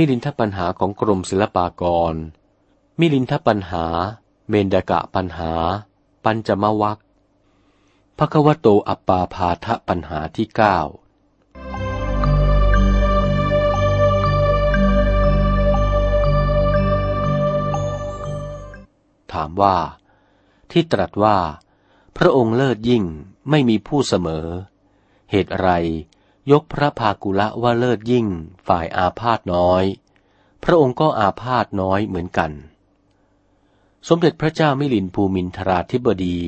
มิลินทปัญหาของกรมศิลปากร มิลินทปัญหา เมนดกะปัญหา ปัญจมวัคภควโตอัปปาพาทะปัญหาที่เก้าถามว่า ที่ตรัสว่า พระองค์เลิศยิ่งไม่มีผู้เสมอ เหตุไร ยกพระภากุละว่าเลิศยิ่งฝ่ายอาพาธน้อย พระองค์ก็อาพาธน้อยเหมือนกัน สมเด็จพระเจ้ามิลินภูมินทราธิบดี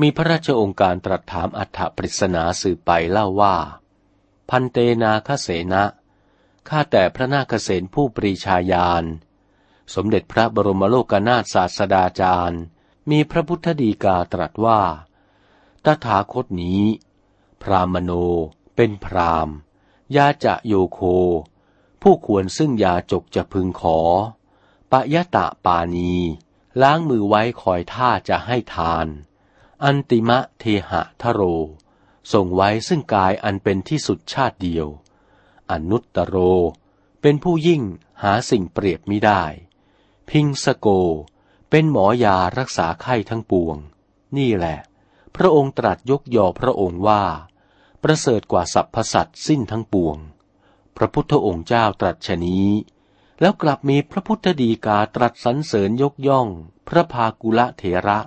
มีพระราชองค์การตรัสถามอัฏฐปริศนาสืบไปเล่าว่า พันเตนาคเสนะข้าแต่พระนาคเษนผู้ปรีชาญาณ สมเด็จพระบรมโลกนาถศาสดาจารย์ มีพระพุทธดีกาตรัสว่า ตถาคตนี้ พรามโน เป็นพรามยาจะโยโค ผู้ควรซึ่งยาจกจะพึงขอ ปะยะตะปานี ล้างมือไว้คอยท่าจะให้ทาน อันติมะเทหะทโร ส่งไว้ซึ่งกายอันเป็นที่สุดชาติเดียว อนุตตโร เป็นผู้ยิ่งหาสิ่งเปรียบไมิได้ พิงสโก เป็นหมอยารักษาไข้ทั้งปวง นี่แหละ พระองค์ตรัสยกยอพระองค์ว่า ประเสริฐกว่าสรรพสัตว์สิ้นทั้งปวง พระพุทธองค์เจ้าตรัสชนี้ แล้วกลับมีพระพุทธดีกาตรัสสรรเสริญยกย่อง พระภากุละเถระ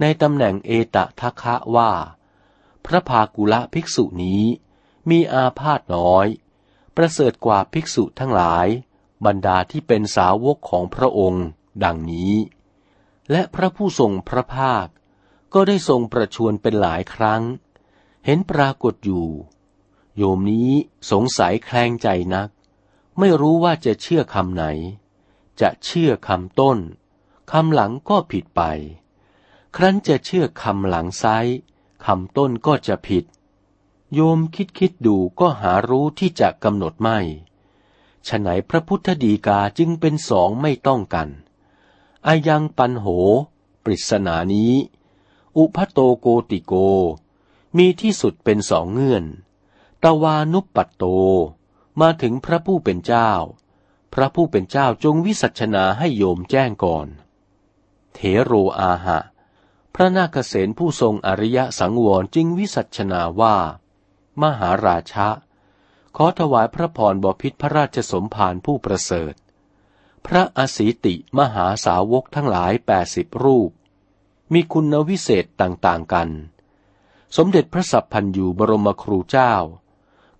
ในตำแหน่งเอตทัคคะว่า พระภากุละภิกษุนี้มีอาพาธน้อย ประเสริฐกว่าภิกษุทั้งหลาย บรรดาที่เป็นสาวกของพระองค์ ดังนี้ และพระผู้ทรงพระภาค ก็ได้ทรงประชวนเป็นหลายครั้ง เห็นปรากฏอยู่ โยมนี้สงสัยแคลงใจนัก ไม่รู้ว่าจะเชื่อคำไหน จะเชื่อคำต้นคำหลังก็ผิดไป ครั้นจะเชื่อคำหลังไซคำต้นก็จะผิด โยมคิดคิดดูก็หารู้ที่จะกำหนดไม่ฉไหนพระพุทธดีกาจึงเป็นสองไม่ต้องกัน อายังปันโห ปริศนานี้ อุพัโตโกติโก มีที่สุดเป็นสองเงื่อน ตวานุปปัตโต มาถึงพระผู้เป็นเจ้า พระผู้เป็นเจ้าจงวิสัชนาให้โยมแจ้งก่อน เถโรอาหะ พระนาคเษนผู้ทรงอริยสังวรจึงวิสัชนาว่า มหาราชะ ขอถวายพระพรบพิษพระราชสมภารผู้ประเสริฐ พระอสิติมหาสาวกทั้งหลายแปดสิบรูป มีคุณวิเศษต่างๆกัน สมเด็จพระสัพพันยูบรมครูเจ้า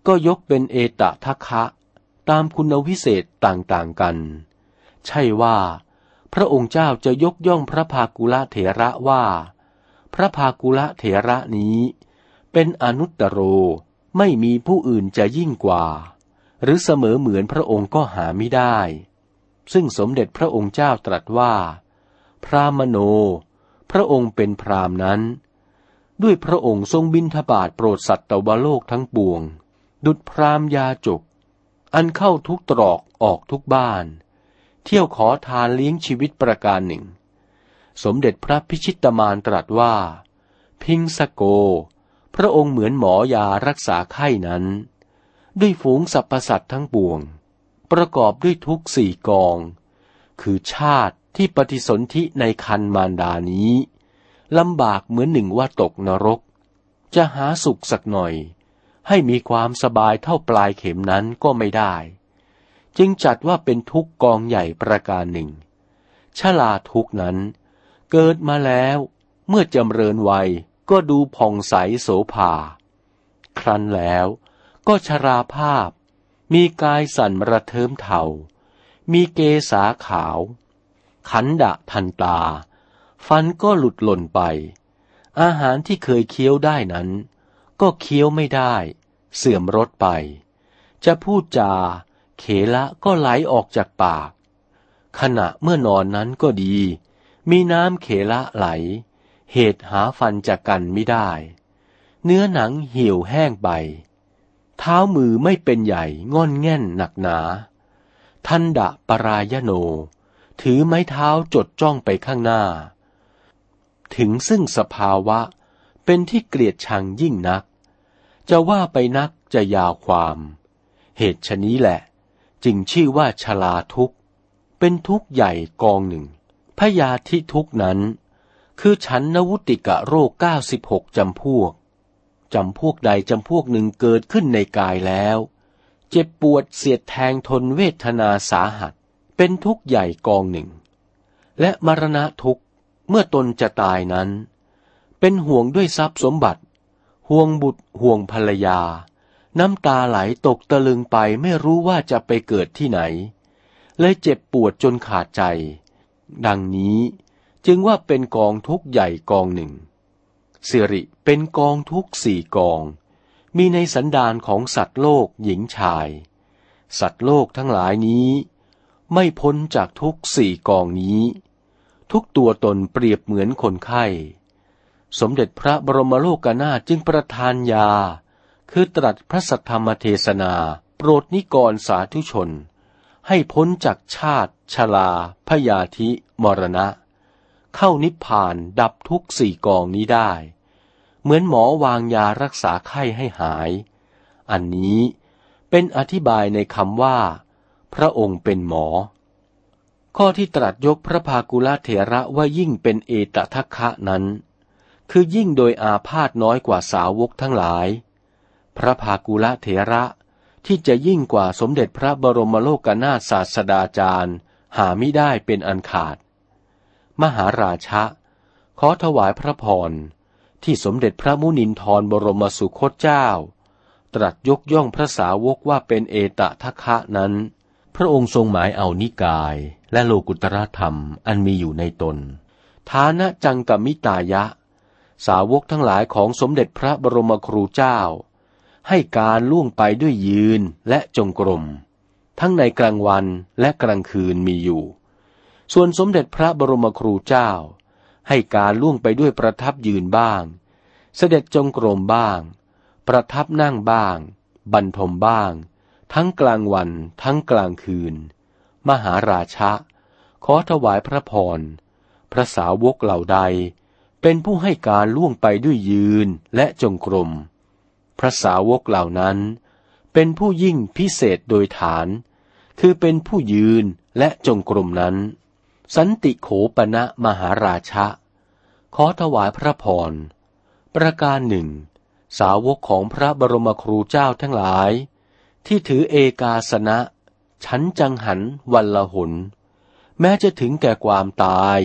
ก็ยกเป็นเอตทัคะ ตามคุณวิเศษต่างๆกัน ใช่ว่า พระองค์เจ้าจะยกย่องพระภากุละเถระว่า พระภากุละเถระนี้ เป็นอนุตตรโรไม่มีผู้อื่นจะยิ่งกว่า หรือเสมอเหมือนพระองค์ก็หาไม่ได้ ซึ่งสมเด็จพระองค์เจ้าตรัสว่า พระมโน พระองค์เป็นพรามนั้น ด้วยพระองค์ทรงบินทบาทโปรดสัตว์ตวโลกทั้งปวง ดุดพรามยาจก อันเข้าทุกตรอกออกทุกบ้าน เที่ยวขอทานเลี้ยงชีวิตประการหนึ่ง สมเด็จพระพิชิตมารตรัสว่า พิงสโก พระองค์เหมือนหมอยารักษาไข้นั้น ด้วยฝูงสรรพสัตว์ทั้งปวง ประกอบด้วยทุกสี่กอง คือชาติที่ปฏิสนธิในคันมารดานี้ ลำบากเหมือนหนึ่งว่าตกนรก จะหาสุขสักหน่อย ให้มีความสบายเท่าปลายเข็มนั้นก็ไม่ได้ จึงจัดว่าเป็นทุกกองใหญ่ประการหนึ่ง ชลาทุกนั้น เกิดมาแล้วเมื่อจำเริญวัยก็ดูผ่องใสโสภา ครั้นแล้วก็ชราภาพ มีกายสั่นระเทิมเทามีเกษาขาว ขันดะทันตา ฟันก็หลุดหล่นไป อาหารที่เคยเคี้ยวได้นั้น ก็เคี้ยวไม่ได้ เสื่อมรสไป จะพูดจา เขละก็ไหลออกจากปาก ขณะเมื่อนอนนั้นก็ดี มีน้ำเขละไหล เหตุหาฟันจากกันไม่ได้ เนื้อหนังเหี่ยวแห้งไป เท้ามือไม่เป็นใหญ่งอนแง่นหนักหนาทันดะปรายโน ถือไม้เท้าจดจ้องไปข้างหน้า ถึงซึ่งสภาวะ เป็นที่เกลียดชังยิ่งนัก จะว่าไปนักจะยาวความ เหตุชนี้แหละ จึงชื่อว่าชลาทุกเป็นทุกใหญ่กองหนึ่งพยาธิทุกนั้น คือฉันนวุติกะโรคเก้าสิบหกจำพวกจำพวกใดจำพวกหนึ่งเกิดขึ้นในกายแล้ว เจ็บปวดเสียดแทงทนเวทนาสาหัส เป็นทุกข์ใหญ่กองหนึ่ง และมรณะทุกข์ เมื่อตนจะตายนั้น เป็นห่วงด้วยทรัพย์สมบัติ ห่วงบุตรห่วงภรรยา น้ำตาไหลตกตะลึงไปไม่รู้ว่าจะไปเกิดที่ไหน เลยเจ็บปวดจนขาดใจ ดังนี้จึงว่าเป็นกองทุกใหญ่กองหนึ่งสิริเป็นกองทุกสี่กอง มีในสันดานของสัตว์โลกหญิงชาย สัตว์โลกทั้งหลายนี้ ไม่พ้นจากทุกสี่กองนี้ ทุกตัวตนเปรียบเหมือนคนไข้ สมเด็จพระบรมโลกนาจึงประทานยา คือตรัสพระสัทธรรมเทศนา โปรดนิกรสาธุชน ให้พ้นจากชาติ ชลา พยาธิ มรณะ เข้านิพพานดับทุกสี่กองนี้ได้ เหมือนหมอวางยารักษาไข้ให้หาย อันนี้เป็นอธิบายในคำว่า พระองค์เป็นหมอ ข้อที่ตรัสยกพระภากุลเถระว่ายิ่งเป็นเอตทัคคะนั้น คือยิ่งโดยอาพาธน้อยกว่าสาวกทั้งหลาย พระภากุละเถระที่จะยิ่งกว่าสมเด็จพระบรมโลกนาถศาสดาจารย์หาไม่ได้เป็นอันขาด มหาราชะ ขอถวายพระพรที่สมเด็จพระมุนินทรบรมสุคตเจ้า ตรัสยกย่องพระสาวกว่าเป็นเอตทัคคะนั้น พระองค์ทรงหมายเอานิกายและโลกุตรธรรมอันมีอยู่ในตน ฐานะจังกมิตายะ สาวกทั้งหลายของสมเด็จพระบรมครูเจ้า ให้การล่วงไปด้วยยืนและจงกรม ทั้งในกลางวันและกลางคืนมีอยู่ ส่วนสมเด็จพระบรมครูเจ้า ให้การล่วงไปด้วยประทับยืนบ้าง เสด็จจงกรมบ้าง ประทับนั่งบ้าง บรรทมบ้าง ทั้งกลางวันทั้งกลางคืน มหาราชะ ขอถวายพระพร พระสาวกเหล่าใด เป็นผู้ให้การล่วงไปด้วยยืนและจงกรม พระสาวกเหล่านั้น เป็นผู้ยิ่งพิเศษโดยฐาน คือเป็นผู้ยืนและจงกรมนั้น สันติโขปณะมหาราชะ ขอถวายพระพร ประการหนึ่ง สาวกของพระบรมครูเจ้าทั้งหลาย ที่ถือเอกาสนะ ฉันจังหันวันละหน แม้จะถึงแก่ความตาย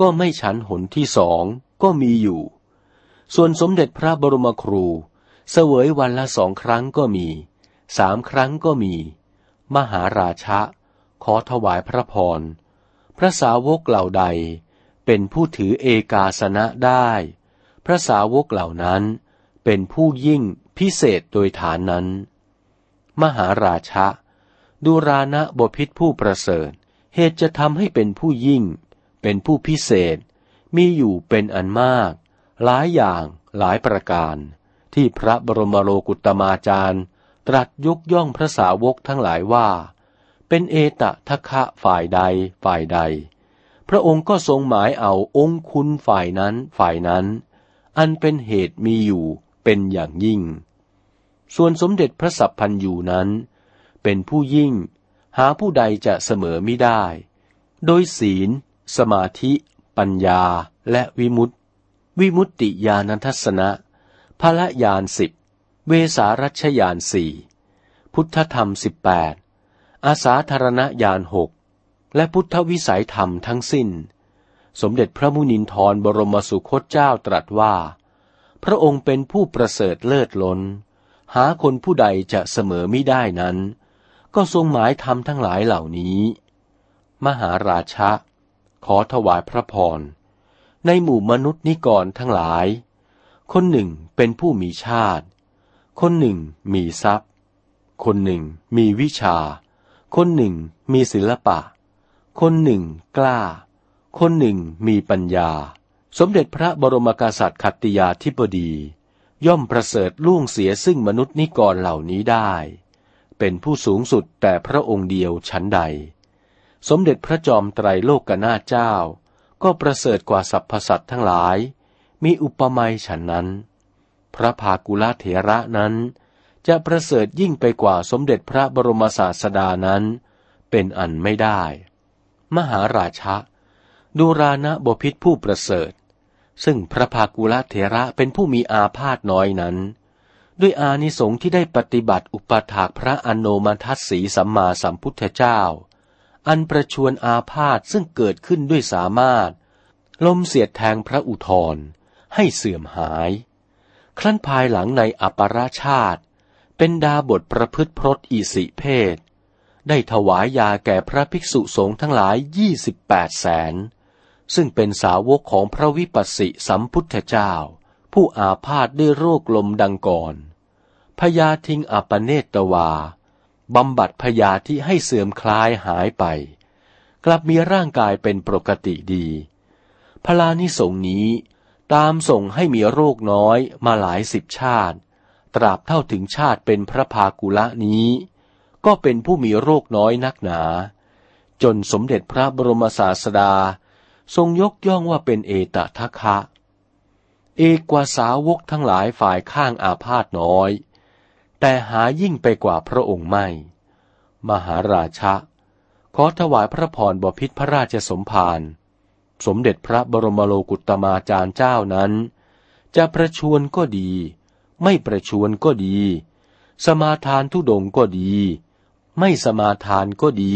ก็ไม่ฉันหนที่สองก็มีอยู่ ส่วนสมเด็จพระบรมครูเสวยวันละสองครั้งก็มี สามครั้งก็มี มหาราชะ ขอถวายพระพร พระสาวกเหล่าใด เป็นผู้ถือเอกาสนะได้ พระสาวกเหล่านั้นเป็นผู้ยิ่งพิเศษโดยฐานนั้น มหาราชะ ดูรานะบพิษผู้ประเสริฐ เหตุจะทำให้เป็นผู้ยิ่ง เป็นผู้พิเศษ มีอยู่เป็นอันมาก หลายอย่างหลายประการ ที่พระบรมโลกุตมาจารย์ ตรัสยกย่องพระสาวกทั้งหลายว่า เป็นเอตะทะคะฝ่ายใดฝ่ายใด พระองค์ก็ทรงหมายเอาองคุณฝ่ายนั้นฝ่ายนั้น อันเป็นเหตุมีอยู่เป็นอย่างยิ่ง ส่วนสมเด็จพระสัพพันยูนั้น เป็นผู้ยิ่ง หาผู้ใดจะเสมอไม่ได้ โดยศีล สมาธิ ปัญญา และวิมุตติ วิมุตติญาณทัศนะพระยานสิบ เวสารัชยานสี่พุทธธรรมสิบแปดอาสาธารณยานหกและพุทธวิสัยธรรมทั้งสิ้น สมเด็จพระมุนินทรบรมสุคตเจ้าตรัสว่า พระองค์เป็นผู้ประเสริฐเลิศล้น หาคนผู้ใดจะเสมอไม่ได้นั้น ก็ทรงหมายธรรมทั้งหลายเหล่านี้ มหาราชะ ขอถวายพระพร ในหมู่มนุษย์นิกรทั้งหลาย คนหนึ่งเป็นผู้มีชาติ คนหนึ่งมีทรัพย์ คนหนึ่งมีวิชา คนหนึ่งมีศิลปะ คนหนึ่งกล้า คนหนึ่งมีปัญญา สมเด็จพระบรมกษัตริย์ขัตติยาธิบดี ย่อมประเสริฐล่วงเสียซึ่งมนุษย์นิกรเหล่านี้ได้ เป็นผู้สูงสุดแต่พระองค์เดียวชั้นใด สมเด็จพระจอมไตรโลกนาเจ้า ก็ประเสริฐกว่าสรรพสัตว์ทั้งหลาย มีอุปมาฉันนั้น พระภากุลเถระนั้น จะประเสริฐยิ่งไปกว่าสมเด็จพระบรมศาสดานั้น เป็นอันไม่ได้ มหาราชะดูรานะบพิษผู้ประเสริฐ ซึ่งพระภากุละเถระเป็นผู้มีอาพาธน้อยนั้น ด้วยอานิสงส์ที่ได้ปฏิบัติอุปถากพระอโนมัทัสสีสัมมาสัมพุทธเจ้า อันประชวนอาพาธซึ่งเกิดขึ้นด้วยสามารถ ลมเสียดแทงพระอุทธรให้เสื่อมหาย ครั้นภายหลังในอัปราชาติ เป็นดาบทประพฤติพรตอิสิเพศ ได้ถวายยาแก่พระภิกษุสงฆ์ทั้งหลายยี่สิบแปดแสน ซึ่งเป็นสาวกของพระวิปัสสิสัมพุทธเจ้า ผู้อาพาธด้วยโรคลมดังก่อนพยาทิงอปเนตวา บำบัดพยาที่ให้เสื่อมคลายหายไป กลับมีร่างกายเป็นปกติดี พลานิสงนี้ตามส่งให้มีโรคน้อยมาหลายสิบชาติ ตราบเท่าถึงชาติเป็นพระภากุละนี้ ก็เป็นผู้มีโรคน้อยนักหนา จนสมเด็จพระบรมศาสดา ทรงยกย่องว่าเป็นเอตทัคคะ เอกกว่าสาวกทั้งหลายฝ่ายข้างอาพาธน้อย แต่หายิ่งไปกว่าพระองค์ไม่ มหาราชะ ขอถวายพระพรบพิษพระราชสมภารสมเด็จพระบรมโลกุตมาจารย์เจ้านั้น จะประชวนก็ดี ไม่ประชวนก็ดี สมาทานทุดงก็ดี ไม่สมาทานก็ดี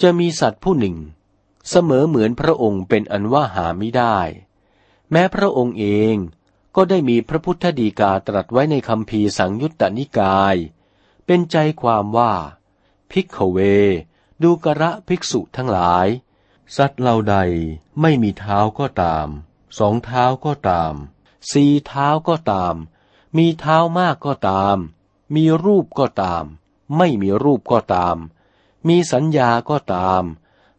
จะมีสัตว์ผู้หนึ่ง เสมอเหมือนพระองค์เป็นอันว่าหาไม่ได้ แม้พระองค์เองก็ได้มีพระพุทธดีกาตรัสไว้ในคำพีสังยุตตนิกาย เป็นใจความว่า ภิกขเว ดูกระภิกษุทั้งหลาย สัตว์เหล่าใดไม่มีเท้าก็ตาม สองเท้าก็ตาม สี่เท้าก็ตาม มีเท้ามากก็ตาม มีรูปก็ตาม ไม่มีรูปก็ตาม มีสัญญาก็ตาม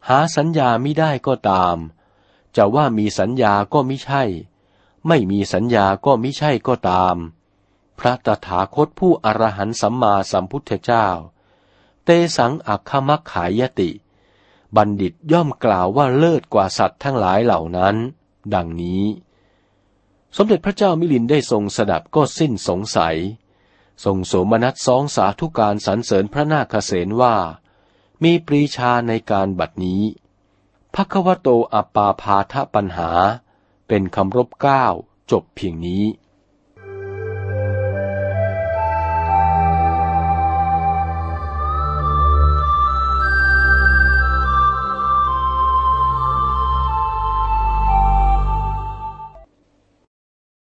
หาสัญญาไม่ได้ก็ตาม จะว่ามีสัญญาก็ไม่ใช่ ไม่มีสัญญาก็ไม่ใช่ก็ตาม พระตถาคตผู้อรหันต์สัมมาสัมพุทธเจ้า เตสังอัคคมักขายติ บัณฑิตย่อมกล่าวว่าเลิศกว่าสัตว์ทั้งหลายเหล่านั้น ดังนี้ สมเด็จพระเจ้ามิลินได้ทรงสดับก็สิ้นสงสัย ทรงโสมนัสสองสาธุการสรรเสริญพระนาคเษนว่า มีปรีชาในการบัดนี้ภควโตอปปาพาทปัญหา เป็นคำรบเก้าจบเพียงนี้